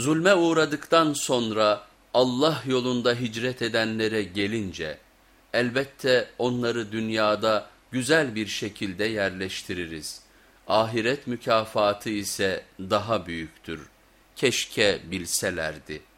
Zulme uğradıktan sonra Allah yolunda hicret edenlere gelince elbette onları dünyada güzel bir şekilde yerleştiririz. Ahiret mükafatı ise daha büyüktür. Keşke bilselerdi.''